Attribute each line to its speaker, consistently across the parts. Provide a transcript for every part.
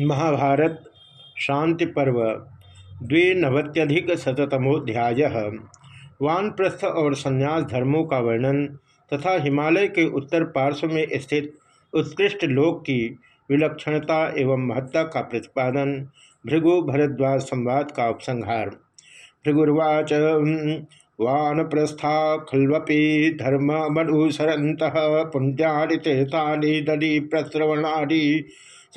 Speaker 1: महाभारत, शांति पर्व, द्विनवत्यधिक शतमोध्याय वानप्रस्थ और संन्यास धर्मों का वर्णन तथा हिमालय के उत्तर पार्श्व में स्थित उत्कृष्ट लोक की विलक्षणता एवं महत्ता का प्रतिपादन भृगु भरद्वाज संवाद का उपसंहार। भृगुर्वाच वानप्रस्था खल्वपि धर्म मनुसरत पुण्यानि तीर्थानि दधि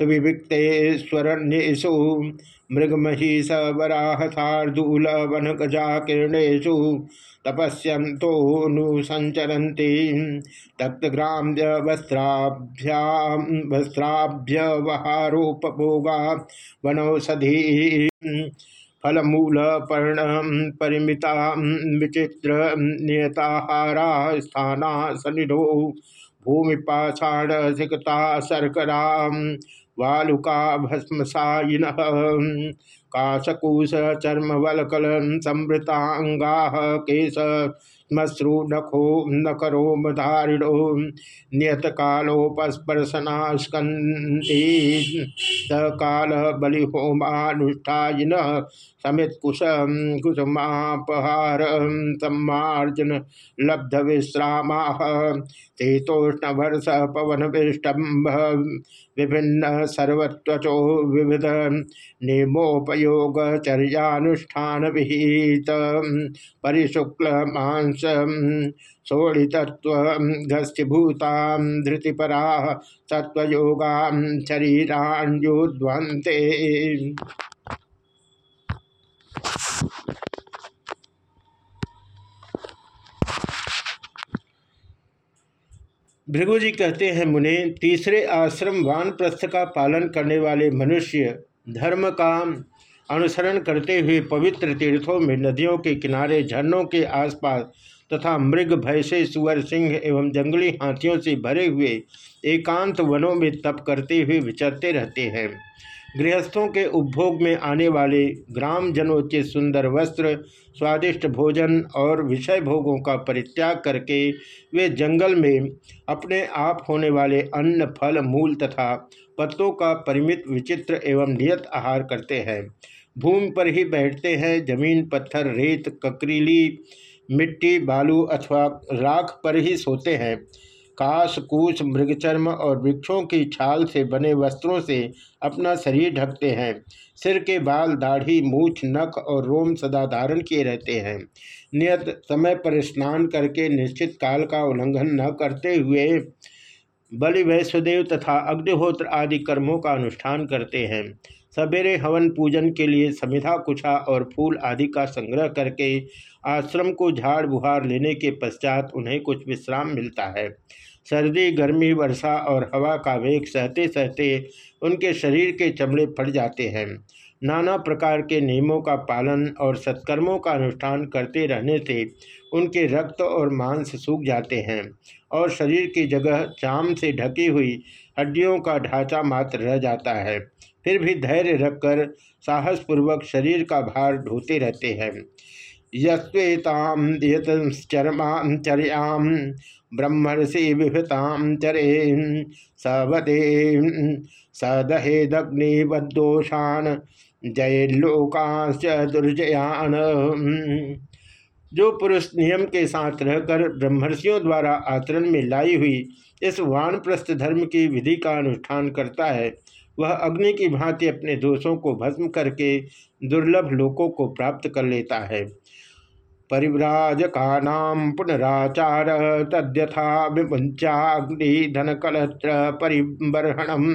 Speaker 1: प्रश्रवणानि सुविविक्तेश्वरण्येषु मृगमहिषवराहसार्दूल वनगजाकीर्णेषु तपस्यन्तोऽनुसञ्चरन्ति तप्तग्राम्य वस्त्राभ्यां वस्त्राभ्यवहारोपभोगा वनौषधी फलमूलपर्ण परिमिता विचित्र नियताहारा स्थाना सनिधो भूमिपाषाण सिकता शर्करा वालुका भस्मसायिन काशकूश चर्मवलकल संवृतांगा केश श्मश्रु नखो नकरो धारिणो नियत कालोपस्पर्शनास्कंदी काल बलिहोमानुष्ठान समित कुश कुसुमापहार सम्मार्जन लब्ध विश्राम तेतोष्ण वर्ष पवन विष्टम्भ विभिन्न सर्वत्वचो विविध नियमोपयोग चर्यानुष्ठान विहित। परिशुक्ल मांस सोड़ितत्व घस्तिभूता धृतिपरा तत्वयोगा शरीराण्योध्वंते भृगुजी कहते हैं, मुने, तीसरे आश्रम वानप्रस्थ का पालन करने वाले मनुष्य धर्म का अनुसरण करते हुए पवित्र तीर्थों में नदियों के किनारे, झरनों के आसपास तथा मृग, भैंसे, सुअर, सिंह एवं जंगली हाथियों से भरे हुए एकांत वनों में तप करते हुए विचरते रहते हैं। गृहस्थों के उपभोग में आने वाले ग्राम जनोचित सुंदर वस्त्र, स्वादिष्ट भोजन और विषय भोगों का परित्याग करके वे जंगल में अपने आप होने वाले अन्न, फल, मूल तथा पत्तों का परिमित, विचित्र एवं नियत आहार करते हैं। भूमि पर ही बैठते हैं। ज़मीन, पत्थर, रेत, ककरीली, मिट्टी, बालू अथवा राख पर ही सोते हैं। काश कूच मृगचर्म और वृक्षों की छाल से बने वस्त्रों से अपना शरीर ढकते हैं। सिर के बाल, दाढ़ी, मूछ, नख और रोम सदा धारण किए रहते हैं। नियत समय पर स्नान करके निश्चित काल का उल्लंघन न करते हुए बलि, वैश्वदेव तथा अग्निहोत्र आदि कर्मों का अनुष्ठान करते हैं। सवेरे हवन पूजन के लिए समिधा कुछा और फूल आदि का संग्रह करके आश्रम को झाड़ बुहार लेने के पश्चात उन्हें कुछ विश्राम मिलता है। सर्दी, गर्मी, वर्षा और हवा का वेग सहते सहते उनके शरीर के चमड़े फट जाते हैं। नाना प्रकार के नियमों का पालन और सत्कर्मों का अनुष्ठान करते रहने से उनके रक्त और मांस सूख जाते हैं और शरीर की जगह चाम से ढकी हुई हड्डियों का ढांचा मात्र रह जाता है। फिर भी धैर्य रखकर साहसपूर्वक शरीर का भार ढोते रहते हैं। यस्वेताम चर्याम ब्रह्मर्षि विभृताम चरे सवदे सदहेदग्निवदोषान जय लोकांश दुर्जयान। जो पुरुष नियम के साथ रहकर ब्रह्मर्षियों द्वारा आचरण में लाई हुई इस वानप्रस्थ धर्म की विधि का अनुष्ठान करता है, वह अग्नि की भांति अपने दोषों को भस्म करके दुर्लभ लोकों को प्राप्त कर लेता है। परिव्राजका पुनराचार तद्यथा विपुंचाग्निधन कलत्र परिबर्हणम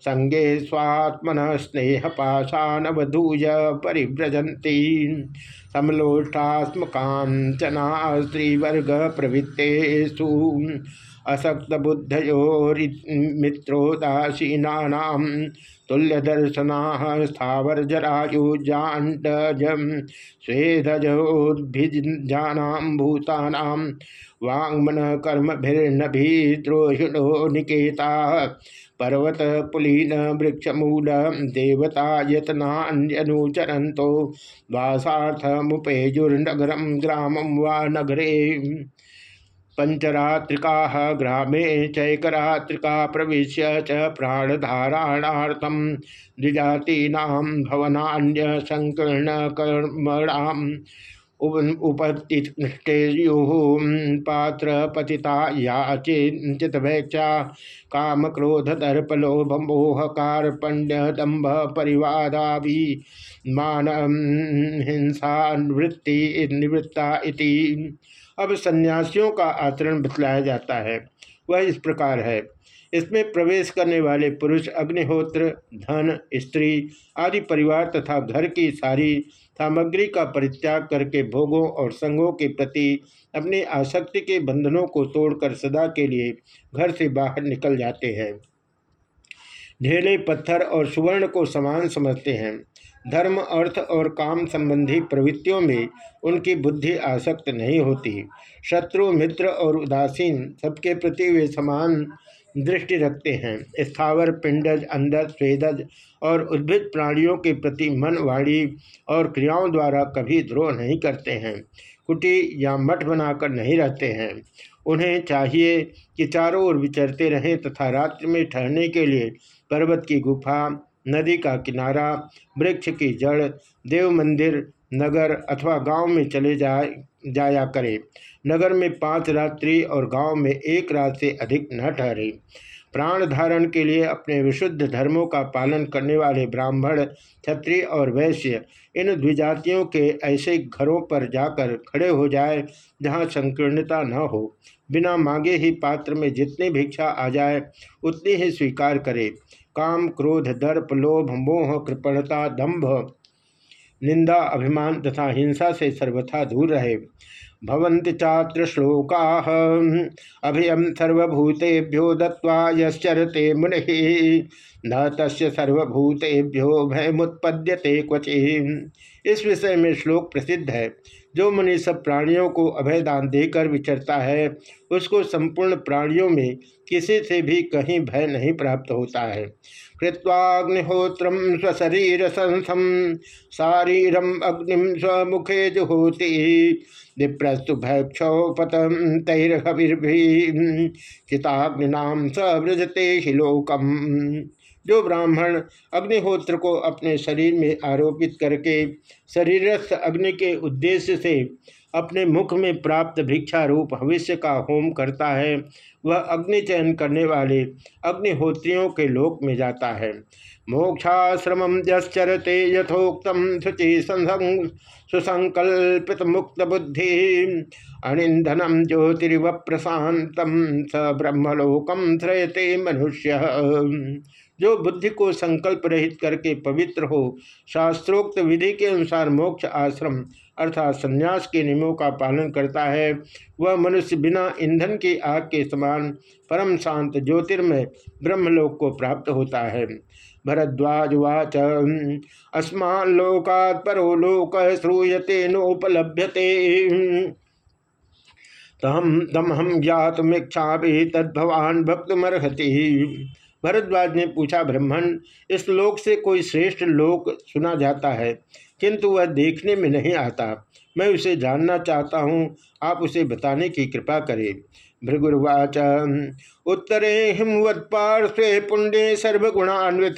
Speaker 1: संगे स्वात्मन स्नेह पाषाणवधूय परिव्रजती समलोष्टास्मकांचना स्त्रीवर्ग प्रवृत्तेषु असक्त बुद्धयोरित्रोदासीना तुल्यदर्शना स्थावर जरायुजाडजम स्वेदजोद्भिजानाम भूतानाम वाङ्मन कर्मभिर्नभिद्रोहिणो निकेता पर्वत पुलीन वृक्षमूल देवता यत्नान्यनुचरन्तो वासार्थमुपेजुर्नगरं ग्रामं वा नगरे पंचरात्रिका ग्रामे चैकरात्रिका प्रवेश च प्राणधाराणार्थम द्विजातीना भवनान्य संकीर्ण कर्मणाम उपतिष्ठेयुः पात्र पतिता याचित भैक्षा काम क्रोध दर्प मोह कार्पण्य दम्भ परिवादाभि मान हिंसा निवृत्ति निवृत्ता अब सन्यासियों का आचरण बतलाया जाता है। वह इस प्रकार है। इसमें प्रवेश करने वाले पुरुष, अग्निहोत्र, धन, स्त्री आदि परिवार तथा घर की सारी सामग्री का परित्याग करके भोगों और संगों के प्रति अपनी आसक्ति के बंधनों को तोड़कर सदा के लिए घर से बाहर निकल जाते हैं। ढेले, पत्थर और सुवर्ण को समान समझते हैं। धर्म, अर्थ और काम संबंधी प्रवृत्तियों में उनकी बुद्धि आसक्त नहीं होती। शत्रु, मित्र और उदासीन सबके प्रति वे समान दृष्टि रखते हैं। स्थावर, पिंडज अंडज स्वेदज और उद्भिद प्राणियों के प्रति मन वाणी और क्रियाओं द्वारा कभी द्रोह नहीं करते हैं। कुटी या मठ बनाकर नहीं रहते हैं। उन्हें चाहिए कि चारों ओर विचरते रहें तथा रात्रि में ठहरने के लिए पर्वत की गुफा नदी का किनारा, वृक्ष की जड़ देव मंदिर नगर अथवा गाँव में चले जाए जाया करे। नगर में पाँच रात्रि और गाँव में एक रात से अधिक न ठहरे। प्राण धारण के लिए अपने विशुद्ध धर्मों का पालन करने वाले ब्राह्मण, क्षत्रिय और वैश्य, इन द्विजातियों के ऐसे घरों पर जाकर खड़े हो जाए जहाँ संकीर्णता न हो। बिना मांगे ही पात्र में जितनी भिक्षा आ जाए, उतनी ही स्वीकार करे। काम क्रोध, दर्प, लोभ, मोह, कृपणता, दंभ, निंदा, अभिमान तथा हिंसा से सर्वथा दूर रहे। भवन्ति चात्र श्लोका। अभयम सर्वभूतेभ्यो दत्वा यश्चरते मुनि। न तस् सर्वभूतेभ्यो भयमुत्पद्यते क्वचि इस विषय में श्लोक प्रसिद्ध है। जो मुनि सब प्राणियों को अभयदान देकर विचरता है, उसको संपूर्ण प्राणियों में किसी से भी कहीं भय नहीं प्राप्त होता है। कृत्वाग्निहोत्र स्वशरीर संसम शारीरम अग्निम स्वमुखे जुहोति विप्रस्तु भक्षौपतम तैर्भिर्भी चिताग्निनाम सवृजते हिलोकम जो ब्राह्मण अग्निहोत्र को अपने शरीर में आरोपित करके शरीरस्थ अग्नि के उद्देश्य से अपने मुख में प्राप्त भिक्षा रूप भविष्य का होम करता है, वह अग्नि चयन करने वाले अग्निहोत्रियों के लोक में जाता है। मोक्षाश्रम जश्चरते यथोक्तम शुचि सुसंकल्पित मुक्त बुद्धि। अनिंधनम ज्योतिरिव प्रशांतम स ब्रह्मलोकम त्रयते मनुष्य। जो बुद्धि को संकल्प रहित करके पवित्र हो, शास्त्रोक्त विधि के अनुसार मोक्ष आश्रम अर्थात संन्यास के नियमों का पालन करता है, वह मनुष्य बिना ईंधन की आग के समान परम शांत ज्योतिर्मय ब्रह्मलोक को प्राप्त होता है। भरद्वाज भरद्वाजुवाच अस्मालोकात् परो लोक श्रूयते नोपलभ्यते। हम ज्ञातमीक्षा भी तद्भवान भक्तमर्हति। भरद्वाज ने पूछा ब्रह्मण इस लोक से कोई श्रेष्ठ लोक सुना जाता है, किंतु वह देखने में नहीं आता। मैं उसे जानना चाहता हूँ, आप उसे बताने की कृपा करें। भृगुर्वाच, उत्तरे हिमवत्पार्श्वे पुण्य सर्वगुणान्वित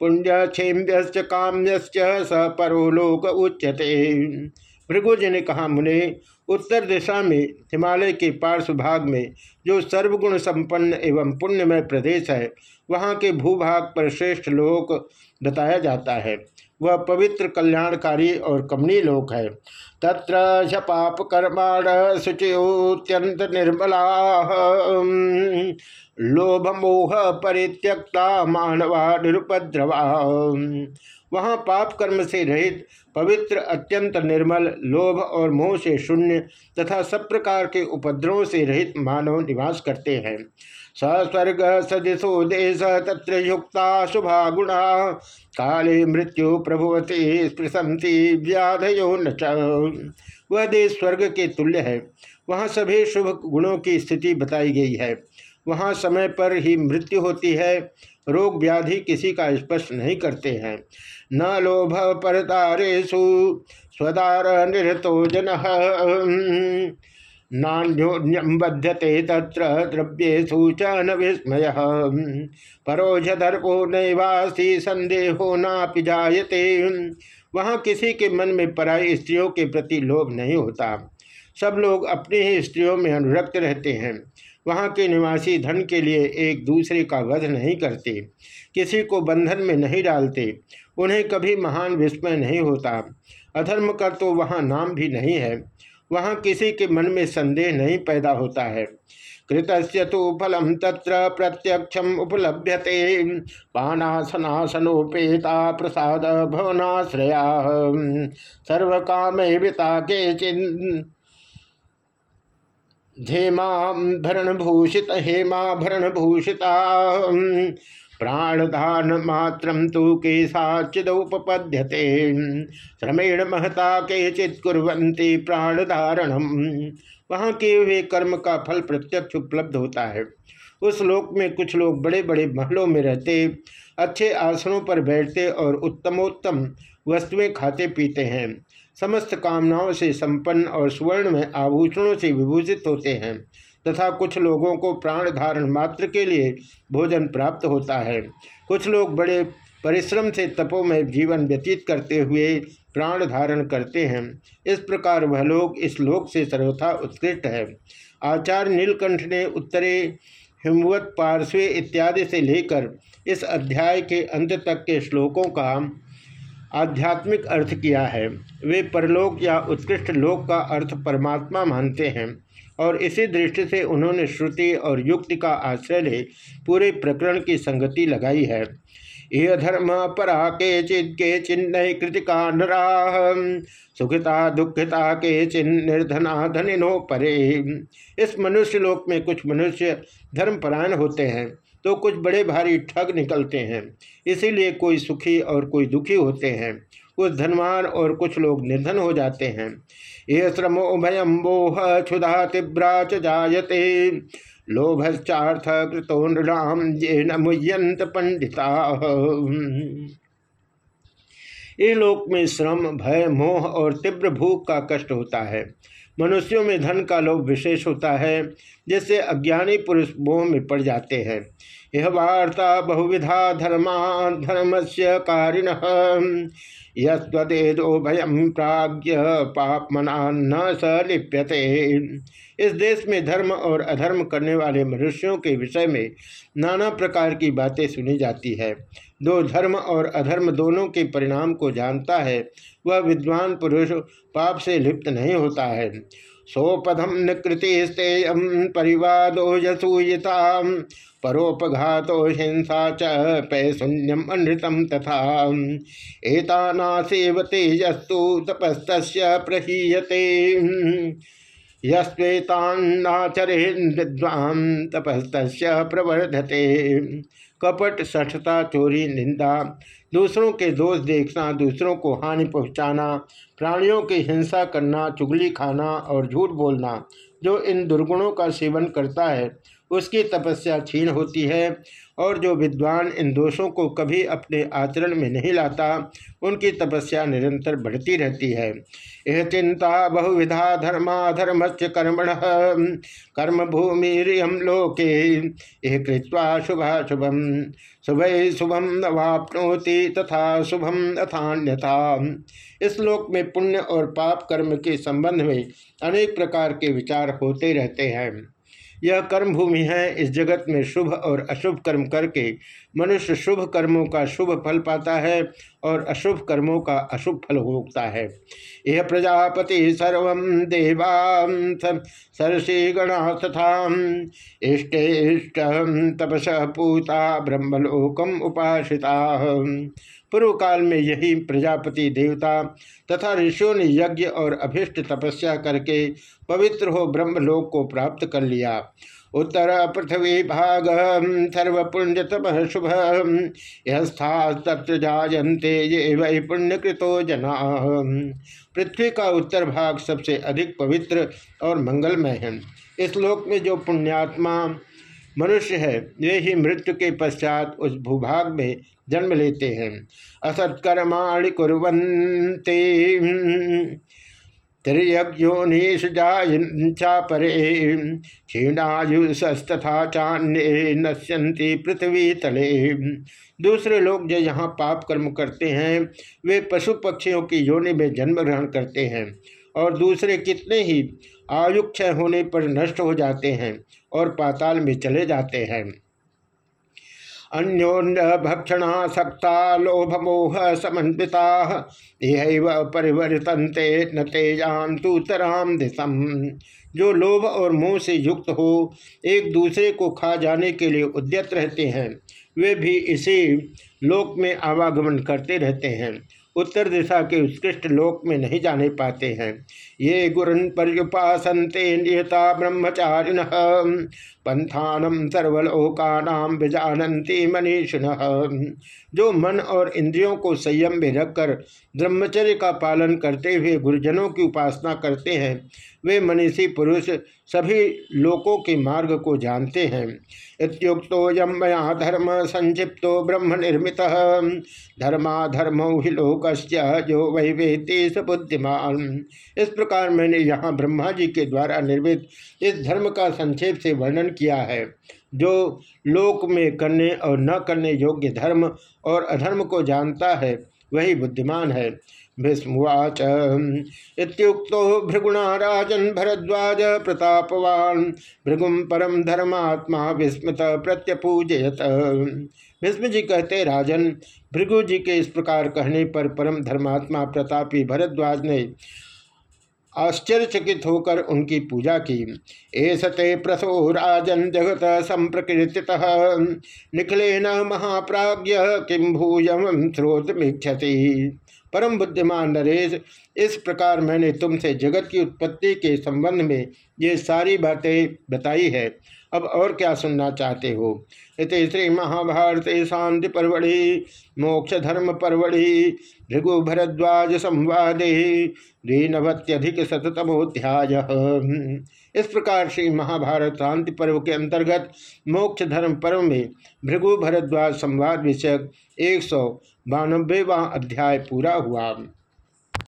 Speaker 1: पुण्य क्षेम्य काम्य स परोलोक उच्यते। भृगु जी ने कहा, मुने उत्तर दिशा में, हिमालय के पार्श्व भाग में, जो सर्वगुण संपन्न एवं पुण्यमय प्रदेश है, वहाँ के भूभाग पर श्रेष्ठ लोक बताया जाता है। वह पवित्र कल्याणकारी और कमनी लोक है। तत्र पाप कर्माण शुचित्यंत निर्मला लोभ मोह परित्यक्ता मानवा निरुपद्रवा। वहाँ पाप कर्म से रहित पवित्र, अत्यंत निर्मल, लोभ और मोह से शून्य तथा सब प्रकार के उपद्रवों से रहित मानव निवास करते हैं। सस्वर्ग सदिशो देश तत्र युक्ता शुभा गुणा काले मृत्यु प्रभुवती स्पृशंति व्याधयो न वह देश स्वर्ग के तुल्य है। वहाँ सभी शुभ गुणों की स्थिति बताई गई है। वहाँ समय पर ही मृत्यु होती है। रोग व्याधि किसी का स्पर्श नहीं करते हैं। न लोभ परतारेशु स्वदार निरतो जन। नान्योन्यम बध्यते तत्र द्रव्येशु च न विस्मय। परोझदर्पो नैवासी संदेहो नापि जायते। वहाँ किसी के मन में पराई स्त्रियों के प्रति लोभ नहीं होता। सब लोग अपनी ही स्त्रियों में अनुरक्त रहते हैं। वहाँ के निवासी धन के लिए एक दूसरे का वध नहीं करते। किसी को बंधन में नहीं डालते। उन्हें कभी महान विस्मय नहीं होता। अधर्म का तो वहाँ नाम भी नहीं है। वहाँ किसी के मन में संदेह नहीं पैदा होता है। कृतस्य तो फलम तत्र प्रत्यक्षम उपलभ्यते। पानासनासनोपेता प्रसाद भवनाश्रया। सर्व काम के चिन्ह धेमाभरण भूषित हेमाभरण भूषिता प्राणधान मात्र तो केशाचिदुपपद्यते श्रमेण महता के चित्कुवंती प्राणधारणम। वहाँ के वे कर्म का फल प्रत्यक्ष उपलब्ध होता है। उस लोक में कुछ लोग बड़े बड़े महलों में रहते, अच्छे आसनों पर बैठते और उत्तमोत्तम वस्तुएँ खाते पीते हैं। समस्त कामनाओं से संपन्न और स्वर्ण में आभूषणों से विभूषित होते हैं। तथा कुछ लोगों को प्राण धारण मात्र के लिए भोजन प्राप्त होता है। कुछ लोग बड़े परिश्रम से तपो में जीवन व्यतीत करते हुए प्राण धारण करते हैं। इस प्रकार वह लोग इस लोक से सर्वथा उत्कृष्ट है। आचार्य नीलकंठ ने उत्तरे हिमवत पार्श्वे इत्यादि से लेकर इस अध्याय के अंत तक के श्लोकों का आध्यात्मिक अर्थ किया है। वे परलोक या उत्कृष्ट लोक का अर्थ परमात्मा मानते हैं। और इसी दृष्टि से उन्होंने श्रुति और युक्ति का आश्रय ले पूरे प्रकरण की संगति लगाई है। यह धर्म परा के चिद के चिन्ह कृतिका नराह सुखिता दुखिता के चिन्ह निर्धना धनिनो परे। इस मनुष्य लोक में कुछ मनुष्य धर्मपरायण होते हैं तो कुछ बड़े भारी ठग निकलते हैं। इसीलिए कोई सुखी और कोई दुखी होते हैं। कुछ धनवान और कुछ लोग निर्धन हो जाते हैं। ये श्रमो भयम बोह क्षुधा तिब्रा च जायते। लोभश्चार्थ कृतो नृणाम ये नमुयंत पंडिता। ये लोक में श्रम, भय, मोह और तीव्र भूख का कष्ट होता है। मनुष्यों में धन का लोभ विशेष होता है, जिससे अज्ञानी पुरुष मोह में पड़ जाते हैं। यह वार्ता बहुविधा धर्मा धर्म से कारिण। यदेदो भयम प्राज्ञ पापमना न स लिप्यते। इस देश में धर्म और अधर्म करने वाले मनुष्यों के विषय में नाना प्रकार की बातें सुनी जाती है। दो धर्म और अधर्म दोनों के परिणाम को जानता है, वह विद्वान पुरुष पाप से लिप्त नहीं होता है। सोपधम निकृतिस्तेयम परिवादो यसूयता परोपघातो हिंसा च पैशून्यम अनृतम तथा। एतानासेवते यस्तु तपस्त प्रहीयते। यस्वेतान्नाचरे विद्वां तपस्त प्रवर्धते। कपट, सठता, चोरी, निंदा, दूसरों के दोष देखना, दूसरों को हानि पहुंचाना, प्राणियों की हिंसा करना, चुगली खाना और झूठ बोलना, जो इन दुर्गुणों का सेवन करता है उसकी तपस्या क्षीण होती है और जो विद्वान इन दोषों को कभी अपने आचरण में नहीं लाता, उनकी तपस्या निरंतर बढ़ती रहती है। यह चिंता बहुविधा धर्माधर्म से कर्मण, कर्म भूमि रियम लोके, यह कृत्वा शुभा शुभम शुभ शुभम नवापनोति तथा शुभम अथान्यथा। इस लोक में पुण्य और पाप कर्म के संबंध में अनेक प्रकार के विचार होते रहते हैं। यह कर्म भूमि है इस जगत में शुभ और अशुभ कर्म करके। मनुष्य शुभ कर्मों का शुभ फल पाता है और अशुभ कर्मों का अशुभ फल भोगता है। यह प्रजापति सर्व देवा सरसी गणा तथा इष्ट इष्ट तपस पूता ब्रह्मलोकम उपासिता। पूर्व काल में यही प्रजापति देवता तथा ऋषियों ने यज्ञ और अभिष्ट तपस्या करके पवित्र हो ब्रह्मलोक को प्राप्त कर लिया। उत्तर पृथ्वी भाग सर्व पुण्य तप शुभ यस्था जायन्ते ये वही पुण्यकृतो जना। पृथ्वी का उत्तर भाग सबसे अधिक पवित्र और मंगलमय है। इस लोक में जो पुण्यात्मा मनुष्य है, वे ही मृत्यु के पश्चात उस भूभाग में जन्म लेते हैं। असत्कर्माणि कुरंते त्रियज्ञोनीश परे। क्षीणायुषस्तथा चान्य नश्यंती पृथ्वी तले। दूसरे लोग जो यहाँ पाप कर्म करते हैं, वे पशु पक्षियों की योनि में जन्म ग्रहण करते हैं और दूसरे कितने ही आयुक्षय होने पर नष्ट हो जाते हैं और पाताल में चले जाते हैं। अन्योन्य भक्षणा सक्ता लोभ मोह समन्विता यह परिवर्तनते न तेजाम तू तराम दिशम। जो लोभ और मोह से युक्त हो, एक दूसरे को खा जाने के लिए उद्यत रहते हैं। वे भी इसी लोक में आवागमन करते रहते हैं। उत्तर दिशा के उत्कृष्ट लोक में नहीं जाने पाते हैं। ये गुरन पर्युपासनते नियता ब्रह्मचारिण। पंथानम सर्वलोकानाम विजानती मनीषिण। जो मन और इंद्रियों को संयम में रखकर ब्रह्मचर्य का पालन करते हुए गुरुजनों की उपासना करते हैं, वे मनीषी पुरुष सभी लोकों के मार्ग को जानते हैं। इतुक्तो मया धर्म संक्षिप्तो ब्रह्म निर्मित धर्माधर्म ही लोक जो वही वेती बुद्धिमान। इस प्रकार मैंने यहाँ ब्रह्मा जी के द्वारा निर्मित इस धर्म का संक्षेप से वर्णन किया है, जो लोक में करने और न करने योग्य धर्म और अधर्म को जानता है, वही बुद्धिमान है। भीष्मवाच। इतुक्तो भृगुणा राजन भरद्वाज प्रतापवान भृगुम परम धर्मात्मा विस्मृत प्रत्यपूजयत। भीष्म जी कहते, राजन, भृगु जी के इस प्रकार कहने पर परम धर्मात्मा प्रतापी भरद्वाज ने आश्चर्यचकित होकर उनकी पूजा की। एसते प्रसो राजन जगत संप्रकृति निखिले न महाप्राज्य किम भूयम स्रोतमीक्षति परम बुद्धिमान नरेश, इस प्रकार मैंने तुमसे जगत की उत्पत्ति के संबंध में ये सारी बातें बताई है। अब और क्या सुनना चाहते हो? इत श्री महाभारत शांति परवड़ी, मोक्ष धर्म परवड़ी भृगु भरद्वाज संवादे द्विनवत्यधिक शतमोध्याय इस प्रकार श्री महाभारत शांति पर्व के अंतर्गत मोक्ष धर्म पर्व में भृगु भरद्वाज संवाद विषयक एक सौ बानबेवा अध्याय पूरा हुआ।